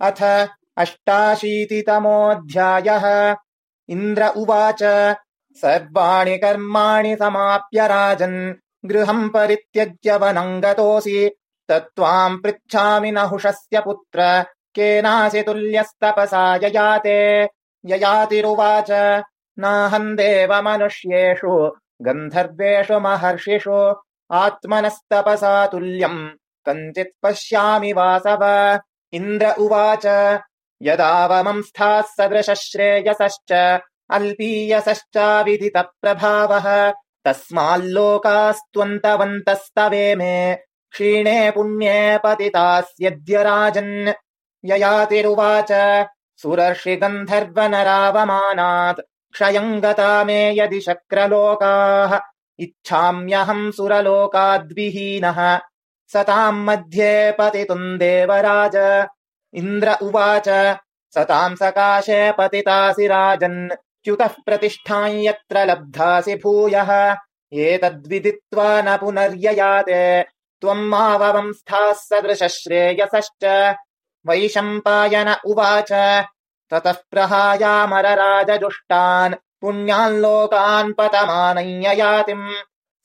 अथ अष्टाशीतितमोऽध्यायः। इन्द्र उवाच सर्वाणि कर्माणि समाप्य राजन् गृहम् परित्यज्य वनम् गतोऽसि तत्त्वाम् पृच्छामि नहुषस्य पुत्र केनासि तुल्यस्तपसा ययाते। ययातिरुवाच नाहम् देवमनुष्येषु गन्धर्वेषु महर्षिषु आत्मनस्तपसा तुल्यम् कञ्चित् पश्यामि वासव इन्द्र उवाच। यदावमंस्थाः सदृशश्रेयसश्च अल्पीयसश्चाविदितप्रभावः तस्माल्लोकास्त्वन्तवन्तस्तवे मे क्षीणे पुण्ये पतितास्यद्य राजन्। ययातिरुवाच सुरर्षि गन्धर्वनरावमानात् क्षयम् गता मे यदि शक्रलोकाः। इच्छाम्यहम् सुरलोकाद्विहीनः सताम् मध्ये पतितुम् देवराज। इन्द्र उवाच सताम् सकाशे पतितासि राजन्। च्युतः प्रतिष्ठाम् यत्र लब्धासि भूयः। एतद्विदित्वा न पुनर्ययाते। त्वम् आववंस्थाः सदृशश्रेयसश्च वैशम्पायन उवाच ततः प्रहायामरराजजुष्टान्। पुण्यान् लोकान् पतमानययातिम्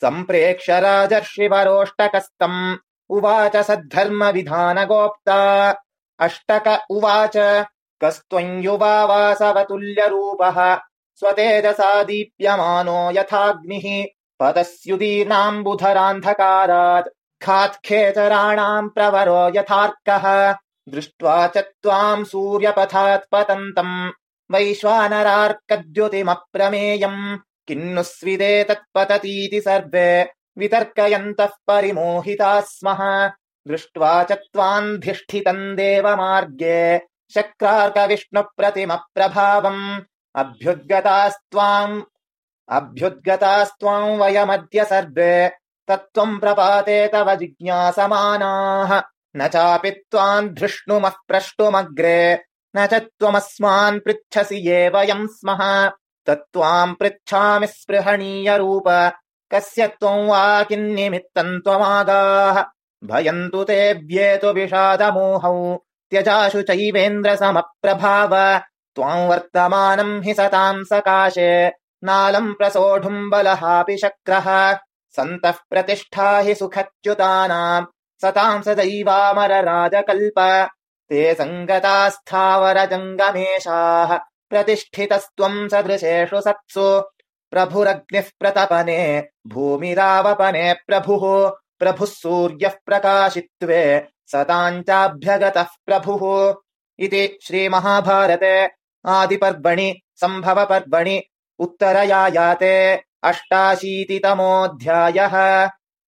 सम्प्रेक्ष राजर्षिवरोष्टकस्तम् उवाच सद्धर्मविधानगोप्ता। अष्टक उवाच कस्त्वम् युवा वासवतुल्यरूपः स्वतेजसा दीप्यमानो यथाग्निः। पतस्युदीर्णाम्बुधरान्धकारात् खात्खेचराणाम् प्रवरो यथार्कः। दृष्ट्वा च त्वाम् सूर्यपथात् पतन्तम्। वैश्वानरार्कद्युतिमप्रमेयम्। किन्नु स्विदेतत्पततीति सर्वे वितर्कयन्तः परिमोहिताः स्मः दृष्ट्वा च त्वान्धिष्ठितम् देवमार्गे शक्रार्कविष्णुप्रतिमप्रभावम्। अभ्युद्गतास्त्वाम् अभ्युद्गतास्त्वाम् वयमद्य सर्वे तत्त्वम् प्रपाते तव जिज्ञासमानाः। न चापि त्वाम् धृष्णुमः प्रष्टुमग्रे न च त्वमस्मान् पृच्छसि ये वयम् स्मः। तत्त्वाम् पृच्छामि स्पृहणीयरूप कस्य त्वम् वा किन्निमित्तम् त्वमागाः भयम् तु तेऽव्येतु विषादमोहौ। त्यजाशु चैवेन्द्रसमप्रभाव। त्वाम् वर्तमानम् हि सताम् सकाशे। नालम् प्रसोढुम् बलहापि शक्रः। सन्तः प्रतिष्ठा हि सुखच्युतानाम्। सताम् सदैवामरराजकल्प। ते सङ्गतास्थावरजङ्गमेषाः। प्रतिष्ठितस्त्वम् सदृशेषु सत्सु प्रभुरग्निः प्रतपने भूमिरावपने प्रभुः प्रभुः सूर्यः प्रकाशित्वे सताम् चाभ्यगतः प्रभुः इति श्रीमहाभारते आदिपर्वणि सम्भवपर्वणि उत्तरयायाते अष्टाशीतितमोऽध्यायः